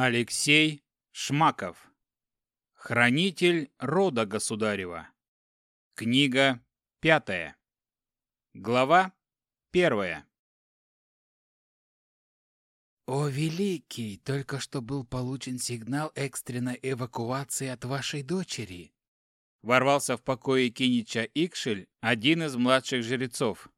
Алексей Шмаков. Хранитель рода государева. Книга пятая. Глава первая. «О, Великий! Только что был получен сигнал экстренной эвакуации от вашей дочери!» Ворвался в покое Кинича Икшель, один из младших жрецов.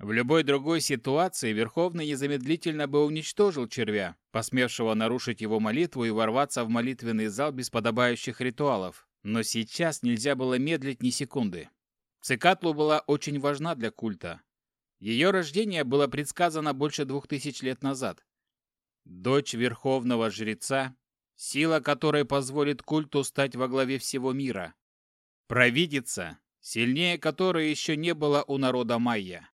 В любой другой ситуации Верховный незамедлительно бы уничтожил червя, посмевшего нарушить его молитву и ворваться в молитвенный зал без подобающих ритуалов. Но сейчас нельзя было медлить ни секунды. Цикатлу была очень важна для культа. Ее рождение было предсказано больше двух тысяч лет назад. Дочь верховного жреца, сила которой позволит культу стать во главе всего мира. Провидица, сильнее которой еще не было у народа майя.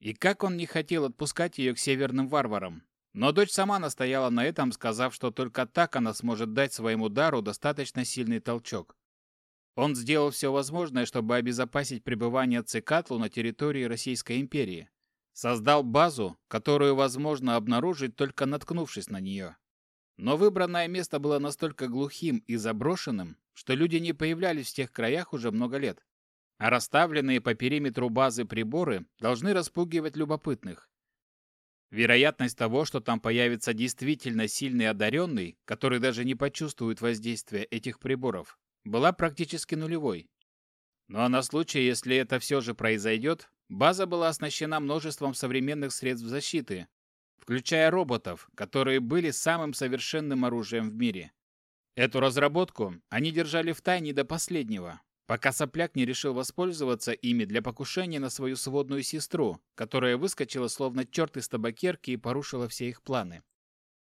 И как он не хотел отпускать ее к северным варварам. Но дочь сама настояла на этом, сказав, что только так она сможет дать своему дару достаточно сильный толчок. Он сделал все возможное, чтобы обезопасить пребывание Цикатлу на территории Российской империи. Создал базу, которую возможно обнаружить, только наткнувшись на нее. Но выбранное место было настолько глухим и заброшенным, что люди не появлялись в тех краях уже много лет а расставленные по периметру базы приборы должны распугивать любопытных. Вероятность того, что там появится действительно сильный одаренный, который даже не почувствует воздействия этих приборов, была практически нулевой. Ну а на случай, если это все же произойдет, база была оснащена множеством современных средств защиты, включая роботов, которые были самым совершенным оружием в мире. Эту разработку они держали в тайне до последнего, пока сопляк не решил воспользоваться ими для покушения на свою сводную сестру, которая выскочила словно черт из табакерки и порушила все их планы.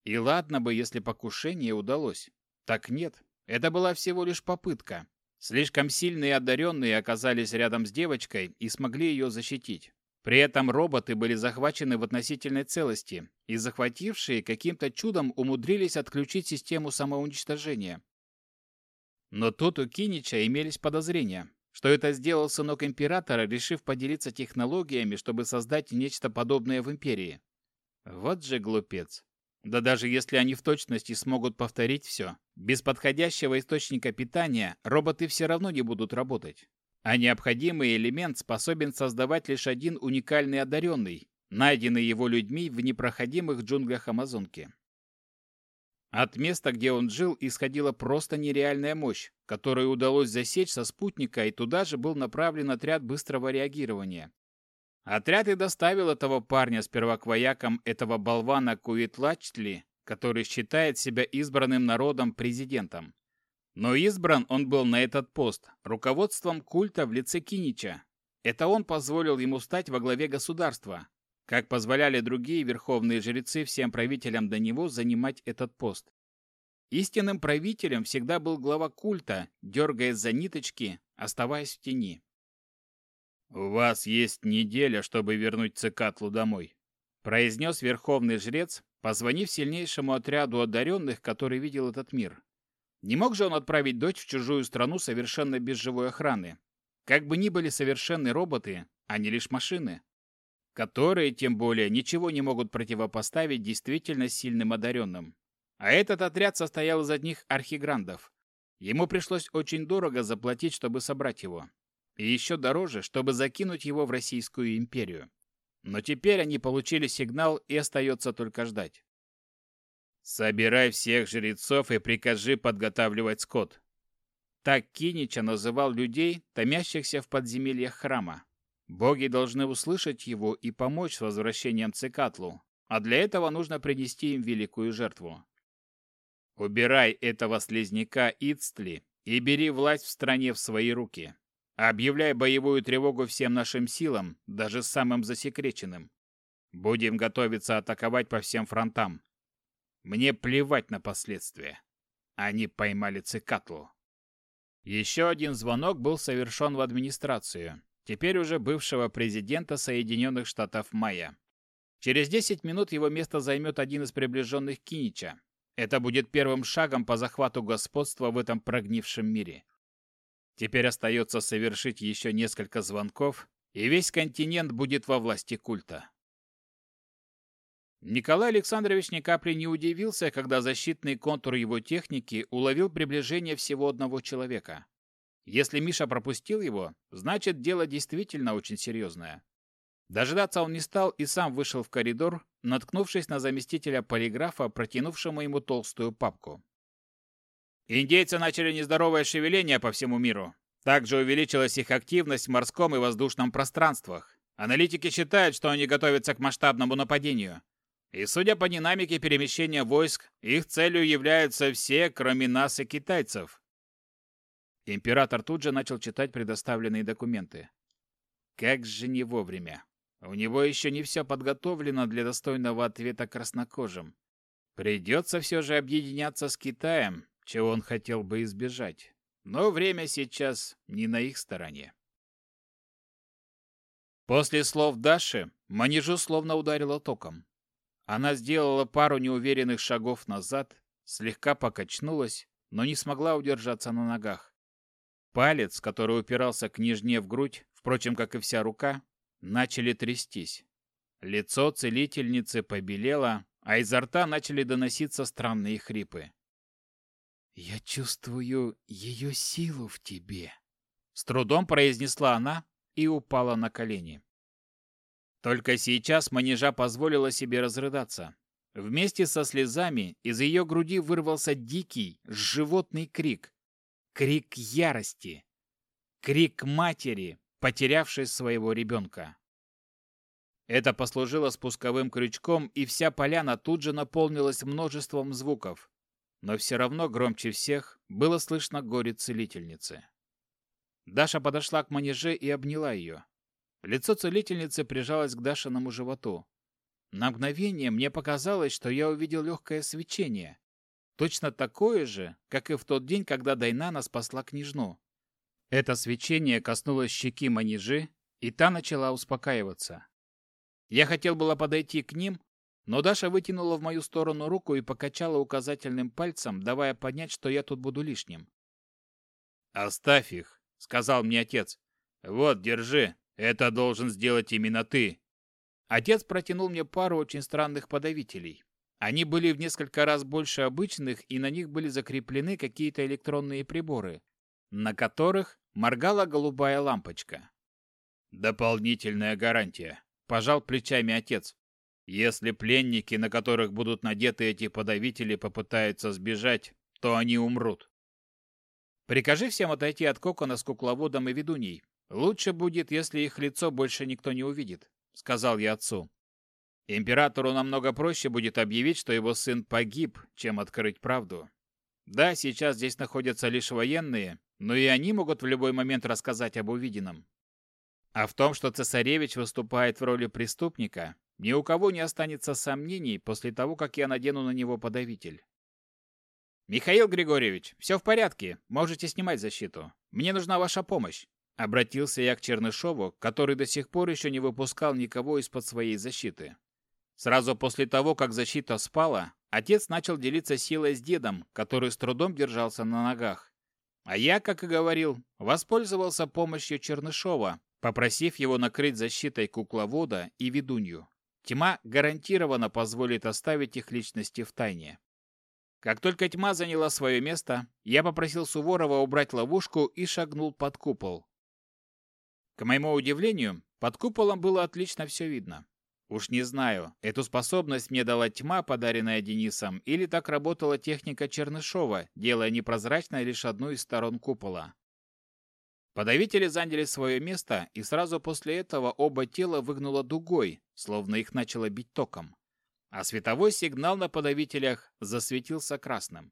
И ладно бы, если покушение удалось. Так нет, это была всего лишь попытка. Слишком сильные и одаренные оказались рядом с девочкой и смогли ее защитить. При этом роботы были захвачены в относительной целости, и захватившие каким-то чудом умудрились отключить систему самоуничтожения. Но тут у Кинича имелись подозрения, что это сделал сынок императора, решив поделиться технологиями, чтобы создать нечто подобное в империи. Вот же глупец. Да даже если они в точности смогут повторить все, без подходящего источника питания роботы все равно не будут работать. А необходимый элемент способен создавать лишь один уникальный одаренный, найденный его людьми в непроходимых джунглях Амазонки. От места, где он жил, исходила просто нереальная мощь, которую удалось засечь со спутника, и туда же был направлен отряд быстрого реагирования. Отряд и доставил этого парня с первоквояком этого болвана Куитлачтли, который считает себя избранным народом президентом. Но избран он был на этот пост руководством культа в лице Кинича. Это он позволил ему стать во главе государства, как позволяли другие верховные жрецы всем правителям до него занимать этот пост. Истинным правителем всегда был глава культа, дергаясь за ниточки, оставаясь в тени. «У вас есть неделя, чтобы вернуть Цикатлу домой», произнес верховный жрец, позвонив сильнейшему отряду одаренных, который видел этот мир. Не мог же он отправить дочь в чужую страну совершенно без живой охраны? Как бы ни были совершенны роботы, они лишь машины которые, тем более, ничего не могут противопоставить действительно сильным одаренным. А этот отряд состоял из одних архиграндов. Ему пришлось очень дорого заплатить, чтобы собрать его. И еще дороже, чтобы закинуть его в Российскую империю. Но теперь они получили сигнал, и остается только ждать. «Собирай всех жрецов и прикажи подготавливать скот». Так Кинича называл людей, томящихся в подземельях храма. Боги должны услышать его и помочь с возвращением Цикатлу, а для этого нужно принести им великую жертву. Убирай этого слизняка Ицтли и бери власть в стране в свои руки. Объявляй боевую тревогу всем нашим силам, даже самым засекреченным. Будем готовиться атаковать по всем фронтам. Мне плевать на последствия. Они поймали Цикатлу. Еще один звонок был совершен в администрацию, теперь уже бывшего президента Соединенных Штатов Майя. Через 10 минут его место займет один из приближенных Кинича. Это будет первым шагом по захвату господства в этом прогнившем мире. Теперь остается совершить еще несколько звонков, и весь континент будет во власти культа. Николай Александрович ни капли не удивился, когда защитный контур его техники уловил приближение всего одного человека. Если Миша пропустил его, значит дело действительно очень серьезное. Дожидаться он не стал и сам вышел в коридор, наткнувшись на заместителя полиграфа, протянувшему ему толстую папку. Индейцы начали нездоровое шевеление по всему миру. Также увеличилась их активность в морском и воздушном пространствах. Аналитики считают, что они готовятся к масштабному нападению. И судя по динамике перемещения войск, их целью являются все, кроме нас и китайцев. Император тут же начал читать предоставленные документы. Как же не вовремя. У него еще не все подготовлено для достойного ответа краснокожим. Придется все же объединяться с Китаем, чего он хотел бы избежать. Но время сейчас не на их стороне. После слов Даши манежу словно ударило током. Она сделала пару неуверенных шагов назад, слегка покачнулась, но не смогла удержаться на ногах. Палец, который упирался к нижне в грудь, впрочем, как и вся рука, начали трястись. Лицо целительницы побелело, а изо рта начали доноситься странные хрипы. «Я чувствую ее силу в тебе», — с трудом произнесла она и упала на колени. Только сейчас манежа позволила себе разрыдаться. Вместе со слезами из ее груди вырвался дикий, животный крик, Крик ярости. Крик матери, потерявшей своего ребенка. Это послужило спусковым крючком, и вся поляна тут же наполнилась множеством звуков. Но все равно громче всех было слышно горе целительницы. Даша подошла к манеже и обняла ее. Лицо целительницы прижалось к Дашиному животу. На мгновение мне показалось, что я увидел легкое свечение. Точно такое же, как и в тот день, когда Дайнана спасла княжну. Это свечение коснулось щеки манежи, и та начала успокаиваться. Я хотел было подойти к ним, но Даша вытянула в мою сторону руку и покачала указательным пальцем, давая понять, что я тут буду лишним. «Оставь их», — сказал мне отец. «Вот, держи, это должен сделать именно ты». Отец протянул мне пару очень странных подавителей. Они были в несколько раз больше обычных, и на них были закреплены какие-то электронные приборы, на которых моргала голубая лампочка. «Дополнительная гарантия», – пожал плечами отец. «Если пленники, на которых будут надеты эти подавители, попытаются сбежать, то они умрут». «Прикажи всем отойти от кокона с кукловодом и ведуней. Лучше будет, если их лицо больше никто не увидит», – сказал я отцу. Императору намного проще будет объявить, что его сын погиб, чем открыть правду. Да, сейчас здесь находятся лишь военные, но и они могут в любой момент рассказать об увиденном. А в том, что цесаревич выступает в роли преступника, ни у кого не останется сомнений после того, как я надену на него подавитель. «Михаил Григорьевич, все в порядке, можете снимать защиту. Мне нужна ваша помощь», — обратился я к Чернышову, который до сих пор еще не выпускал никого из-под своей защиты. Сразу после того, как защита спала, отец начал делиться силой с дедом, который с трудом держался на ногах. А я, как и говорил, воспользовался помощью Чернышова, попросив его накрыть защитой кукловода и ведунью. Тьма гарантированно позволит оставить их личности в тайне. Как только тьма заняла свое место, я попросил Суворова убрать ловушку и шагнул под купол. К моему удивлению, под куполом было отлично все видно. Уж не знаю, эту способность мне дала тьма, подаренная Денисом, или так работала техника Чернышова, делая непрозрачной лишь одну из сторон купола. Подавители заняли свое место, и сразу после этого оба тела выгнуло дугой, словно их начало бить током. А световой сигнал на подавителях засветился красным.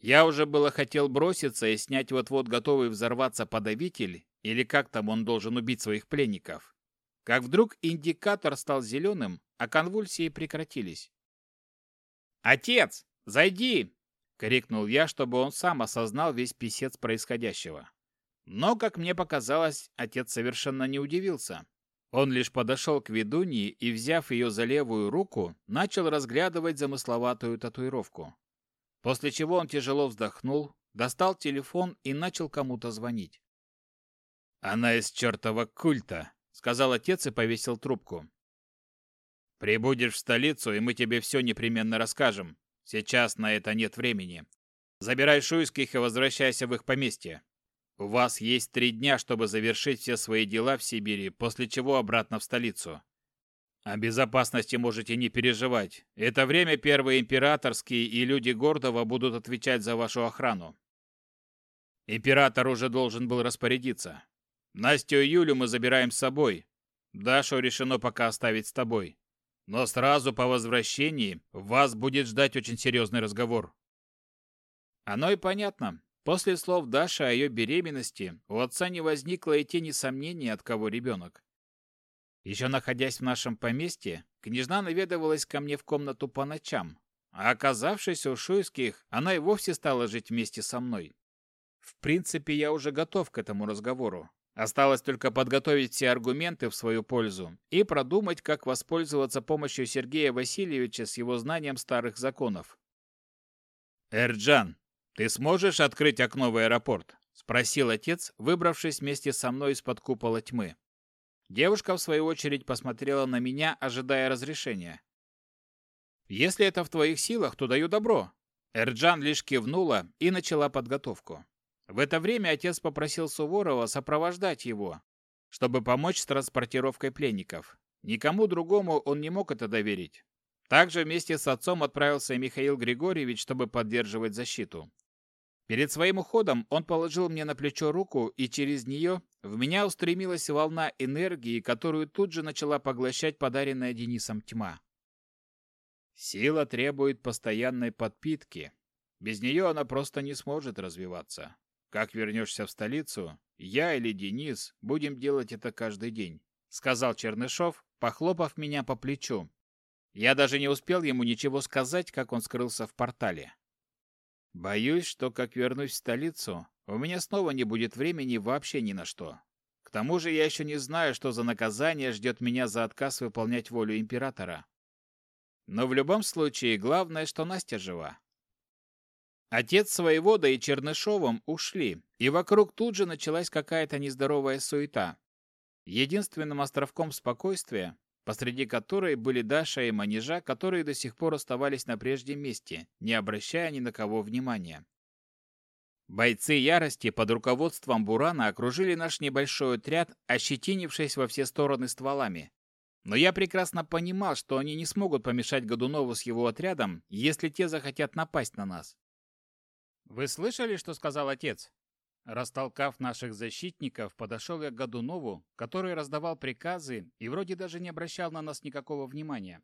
Я уже было хотел броситься и снять вот-вот готовый взорваться подавитель, или как там он должен убить своих пленников как вдруг индикатор стал зеленым, а конвульсии прекратились. «Отец, зайди!» — крикнул я, чтобы он сам осознал весь писец происходящего. Но, как мне показалось, отец совершенно не удивился. Он лишь подошел к ведуньи и, взяв ее за левую руку, начал разглядывать замысловатую татуировку. После чего он тяжело вздохнул, достал телефон и начал кому-то звонить. «Она из чертова культа!» Сказал отец и повесил трубку. Прибудешь в столицу, и мы тебе все непременно расскажем. Сейчас на это нет времени. Забирай шуйских и возвращайся в их поместье. У вас есть три дня, чтобы завершить все свои дела в Сибири, после чего обратно в столицу. О безопасности можете не переживать. Это время первые императорские и люди Гордова будут отвечать за вашу охрану. Император уже должен был распорядиться. Настю и Юлю мы забираем с собой. Дашу решено пока оставить с тобой. Но сразу по возвращении вас будет ждать очень серьезный разговор. Оно и понятно. После слов Даши о ее беременности у отца не возникло и тени сомнений, от кого ребенок. Еще находясь в нашем поместье, княжна наведывалась ко мне в комнату по ночам, а оказавшись у Шуйских, она и вовсе стала жить вместе со мной. В принципе, я уже готов к этому разговору. Осталось только подготовить все аргументы в свою пользу и продумать, как воспользоваться помощью Сергея Васильевича с его знанием старых законов. «Эрджан, ты сможешь открыть окно в аэропорт?» — спросил отец, выбравшись вместе со мной из-под купола тьмы. Девушка, в свою очередь, посмотрела на меня, ожидая разрешения. «Если это в твоих силах, то даю добро». Эрджан лишь кивнула и начала подготовку. В это время отец попросил Суворова сопровождать его, чтобы помочь с транспортировкой пленников. Никому другому он не мог это доверить. Также вместе с отцом отправился Михаил Григорьевич, чтобы поддерживать защиту. Перед своим уходом он положил мне на плечо руку, и через нее в меня устремилась волна энергии, которую тут же начала поглощать подаренная Денисом тьма. Сила требует постоянной подпитки. Без нее она просто не сможет развиваться. Как вернешься в столицу, я или Денис будем делать это каждый день, сказал Чернышов, похлопав меня по плечу. Я даже не успел ему ничего сказать, как он скрылся в портале. Боюсь, что как вернусь в столицу, у меня снова не будет времени вообще ни на что. К тому же я еще не знаю, что за наказание ждет меня за отказ выполнять волю императора. Но в любом случае, главное, что Настя жива. Отец своего да и Чернышовым ушли, и вокруг тут же началась какая-то нездоровая суета. Единственным островком спокойствия, посреди которой были Даша и Манежа, которые до сих пор оставались на прежнем месте, не обращая ни на кого внимания. Бойцы ярости под руководством Бурана окружили наш небольшой отряд, ощетинившись во все стороны стволами. Но я прекрасно понимал, что они не смогут помешать Годунову с его отрядом, если те захотят напасть на нас. «Вы слышали, что сказал отец?» Растолкав наших защитников, подошел я к Годунову, который раздавал приказы и вроде даже не обращал на нас никакого внимания.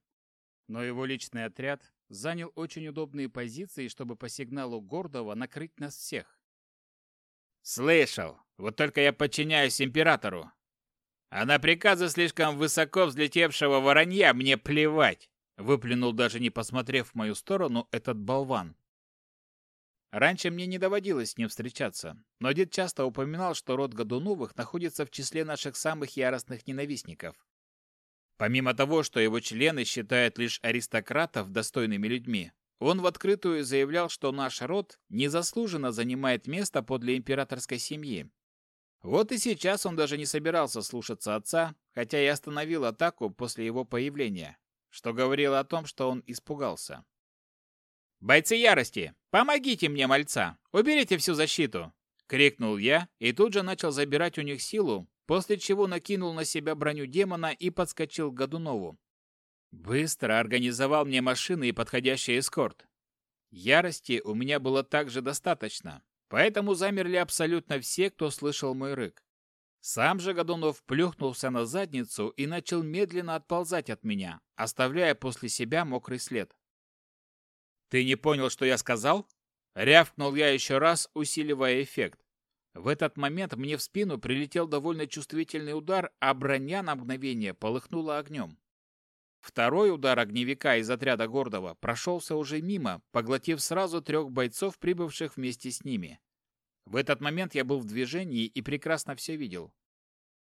Но его личный отряд занял очень удобные позиции, чтобы по сигналу Гордова накрыть нас всех. «Слышал! Вот только я подчиняюсь императору! А на приказы слишком высоко взлетевшего воронья мне плевать!» Выплюнул даже не посмотрев в мою сторону этот болван. Раньше мне не доводилось с ним встречаться, но дед часто упоминал, что род Годуновых находится в числе наших самых яростных ненавистников. Помимо того, что его члены считают лишь аристократов достойными людьми, он в открытую заявлял, что наш род незаслуженно занимает место подле императорской семьи. Вот и сейчас он даже не собирался слушаться отца, хотя и остановил атаку после его появления, что говорило о том, что он испугался. «Бойцы ярости, помогите мне, мальца! Уберите всю защиту!» — крикнул я и тут же начал забирать у них силу, после чего накинул на себя броню демона и подскочил к Годунову. Быстро организовал мне машины и подходящий эскорт. Ярости у меня было также достаточно, поэтому замерли абсолютно все, кто слышал мой рык. Сам же Годунов плюхнулся на задницу и начал медленно отползать от меня, оставляя после себя мокрый след. «Ты не понял, что я сказал?» Рявкнул я еще раз, усиливая эффект. В этот момент мне в спину прилетел довольно чувствительный удар, а броня на мгновение полыхнула огнем. Второй удар огневика из отряда Гордова прошелся уже мимо, поглотив сразу трех бойцов, прибывших вместе с ними. В этот момент я был в движении и прекрасно все видел.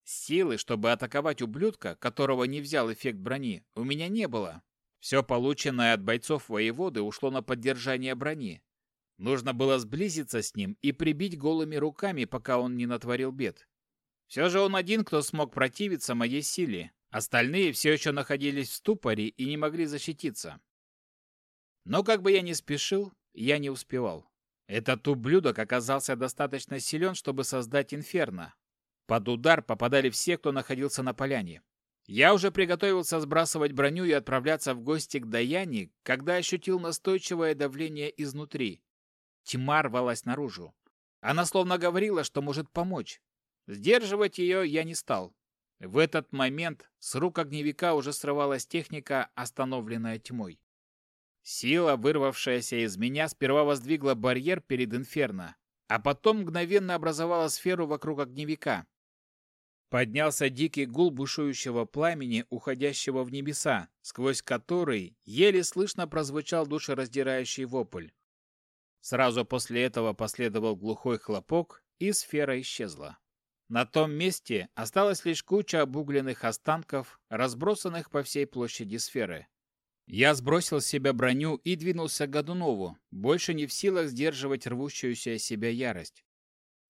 Силы, чтобы атаковать ублюдка, которого не взял эффект брони, у меня не было, все полученное от бойцов воеводы ушло на поддержание брони. Нужно было сблизиться с ним и прибить голыми руками, пока он не натворил бед. Все же он один, кто смог противиться моей силе, Остальные все еще находились в ступоре и не могли защититься. Но как бы я ни спешил, я не успевал. Этот ублюдок оказался достаточно силен, чтобы создать инферно. Под удар попадали все, кто находился на поляне. Я уже приготовился сбрасывать броню и отправляться в гости к Даяне, когда ощутил настойчивое давление изнутри. Тьма рвалась наружу. Она словно говорила, что может помочь. Сдерживать ее я не стал. В этот момент с рук огневика уже срывалась техника, остановленная тьмой. Сила, вырвавшаяся из меня, сперва воздвигла барьер перед инферно, а потом мгновенно образовала сферу вокруг огневика. Поднялся дикий гул бушующего пламени, уходящего в небеса, сквозь который еле слышно прозвучал душераздирающий вопль. Сразу после этого последовал глухой хлопок, и сфера исчезла. На том месте осталась лишь куча обугленных останков, разбросанных по всей площади сферы. Я сбросил с себя броню и двинулся к Годунову, больше не в силах сдерживать рвущуюся из себя ярость.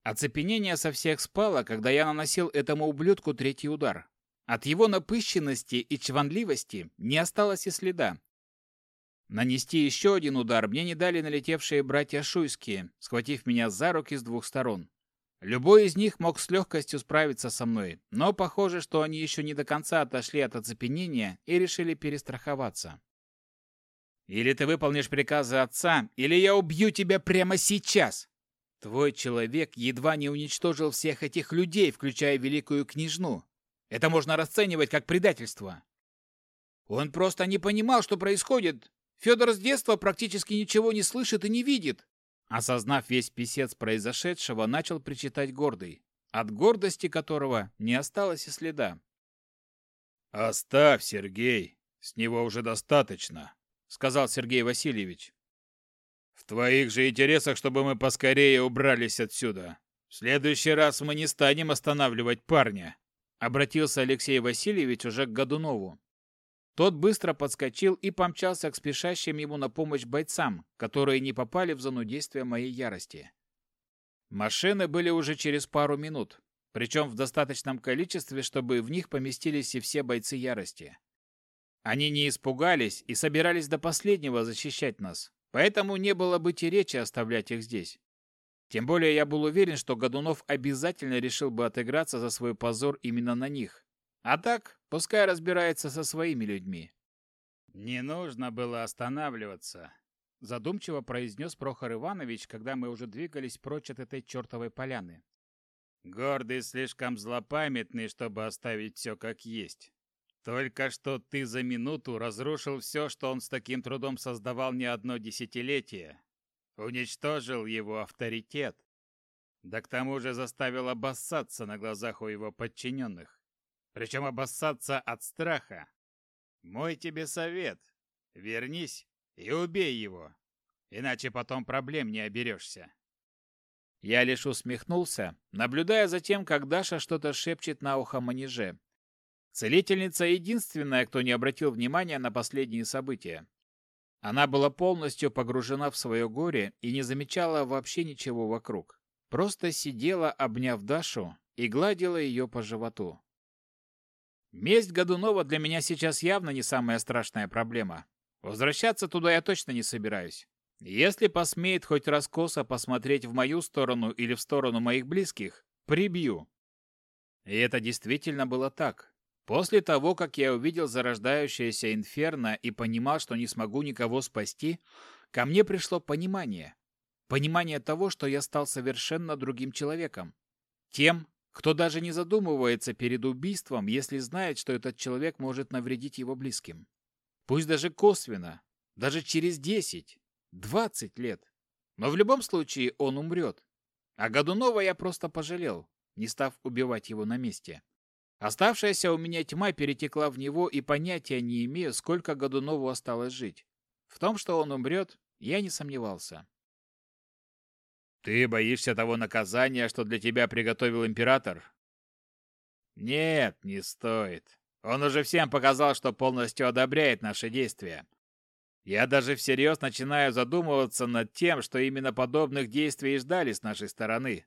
Оцепенение со всех спало, когда я наносил этому ублюдку третий удар. От его напыщенности и чванливости не осталось и следа. Нанести еще один удар мне не дали налетевшие братья Шуйские, схватив меня за руки с двух сторон. Любой из них мог с легкостью справиться со мной, но похоже, что они еще не до конца отошли от оцепенения и решили перестраховаться. «Или ты выполнишь приказы отца, или я убью тебя прямо сейчас!» Твой человек едва не уничтожил всех этих людей, включая великую княжну. Это можно расценивать как предательство. Он просто не понимал, что происходит, Федор с детства практически ничего не слышит и не видит. Осознав весь писец произошедшего, начал причитать гордый, от гордости которого не осталось и следа. «Оставь, Сергей, с него уже достаточно», — сказал Сергей Васильевич. «В твоих же интересах, чтобы мы поскорее убрались отсюда. В следующий раз мы не станем останавливать парня», — обратился Алексей Васильевич уже к Годунову. Тот быстро подскочил и помчался к спешащим ему на помощь бойцам, которые не попали в зону действия моей ярости. Машины были уже через пару минут, причем в достаточном количестве, чтобы в них поместились и все бойцы ярости. Они не испугались и собирались до последнего защищать нас, поэтому не было быть и речи оставлять их здесь. Тем более я был уверен, что Годунов обязательно решил бы отыграться за свой позор именно на них. А так, пускай разбирается со своими людьми. Не нужно было останавливаться, задумчиво произнес Прохор Иванович, когда мы уже двигались прочь от этой чертовой поляны. Гордый слишком злопамятный, чтобы оставить все как есть. Только что ты за минуту разрушил все, что он с таким трудом создавал не одно десятилетие. Уничтожил его авторитет. Да к тому же заставил обоссаться на глазах у его подчиненных причем обоссаться от страха. Мой тебе совет. Вернись и убей его, иначе потом проблем не оберешься. Я лишь усмехнулся, наблюдая за тем, как Даша что-то шепчет на ухо манеже. Целительница единственная, кто не обратил внимания на последние события. Она была полностью погружена в свое горе и не замечала вообще ничего вокруг. Просто сидела, обняв Дашу, и гладила ее по животу. Месть Годунова для меня сейчас явно не самая страшная проблема. Возвращаться туда я точно не собираюсь. Если посмеет хоть раскосо посмотреть в мою сторону или в сторону моих близких, прибью. И это действительно было так. После того, как я увидел зарождающееся инферно и понимал, что не смогу никого спасти, ко мне пришло понимание. Понимание того, что я стал совершенно другим человеком. Тем, кто даже не задумывается перед убийством, если знает, что этот человек может навредить его близким. Пусть даже косвенно, даже через 10, 20 лет. Но в любом случае он умрет. А Годунова я просто пожалел, не став убивать его на месте. Оставшаяся у меня тьма перетекла в него, и понятия не имею, сколько Годунову осталось жить. В том, что он умрет, я не сомневался. Ты боишься того наказания, что для тебя приготовил император? Нет, не стоит. Он уже всем показал, что полностью одобряет наши действия. Я даже всерьез начинаю задумываться над тем, что именно подобных действий ждали с нашей стороны.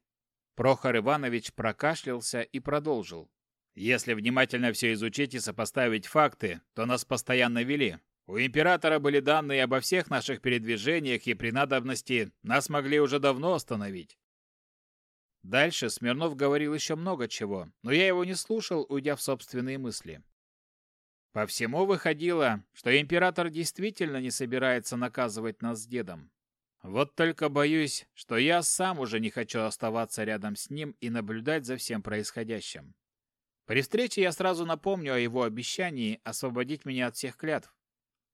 Прохор Иванович прокашлялся и продолжил. Если внимательно все изучить и сопоставить факты, то нас постоянно вели. У императора были данные обо всех наших передвижениях, и при надобности нас могли уже давно остановить. Дальше Смирнов говорил еще много чего, но я его не слушал, уйдя в собственные мысли. По всему выходило, что император действительно не собирается наказывать нас с дедом. Вот только боюсь, что я сам уже не хочу оставаться рядом с ним и наблюдать за всем происходящим. При встрече я сразу напомню о его обещании освободить меня от всех клятв.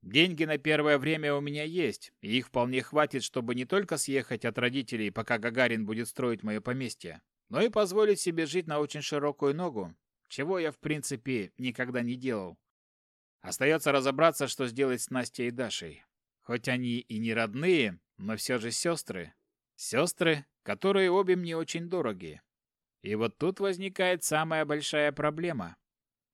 Деньги на первое время у меня есть, и их вполне хватит, чтобы не только съехать от родителей, пока Гагарин будет строить мое поместье, но и позволить себе жить на очень широкую ногу, чего я, в принципе, никогда не делал. Остается разобраться, что сделать с Настей и Дашей. Хоть они и не родные, но все же сестры. Сестры, которые обе мне очень дороги. И вот тут возникает самая большая проблема.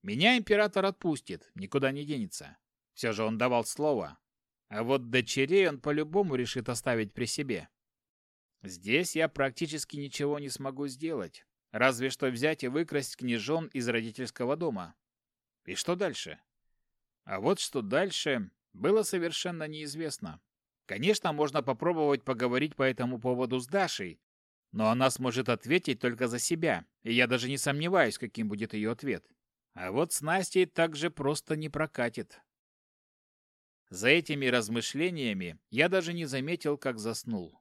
Меня император отпустит, никуда не денется. Все же он давал слово. А вот дочерей он по-любому решит оставить при себе. Здесь я практически ничего не смогу сделать. Разве что взять и выкрасть княжон из родительского дома. И что дальше? А вот что дальше, было совершенно неизвестно. Конечно, можно попробовать поговорить по этому поводу с Дашей, но она сможет ответить только за себя, и я даже не сомневаюсь, каким будет ее ответ. А вот с Настей также просто не прокатит. За этими размышлениями я даже не заметил, как заснул.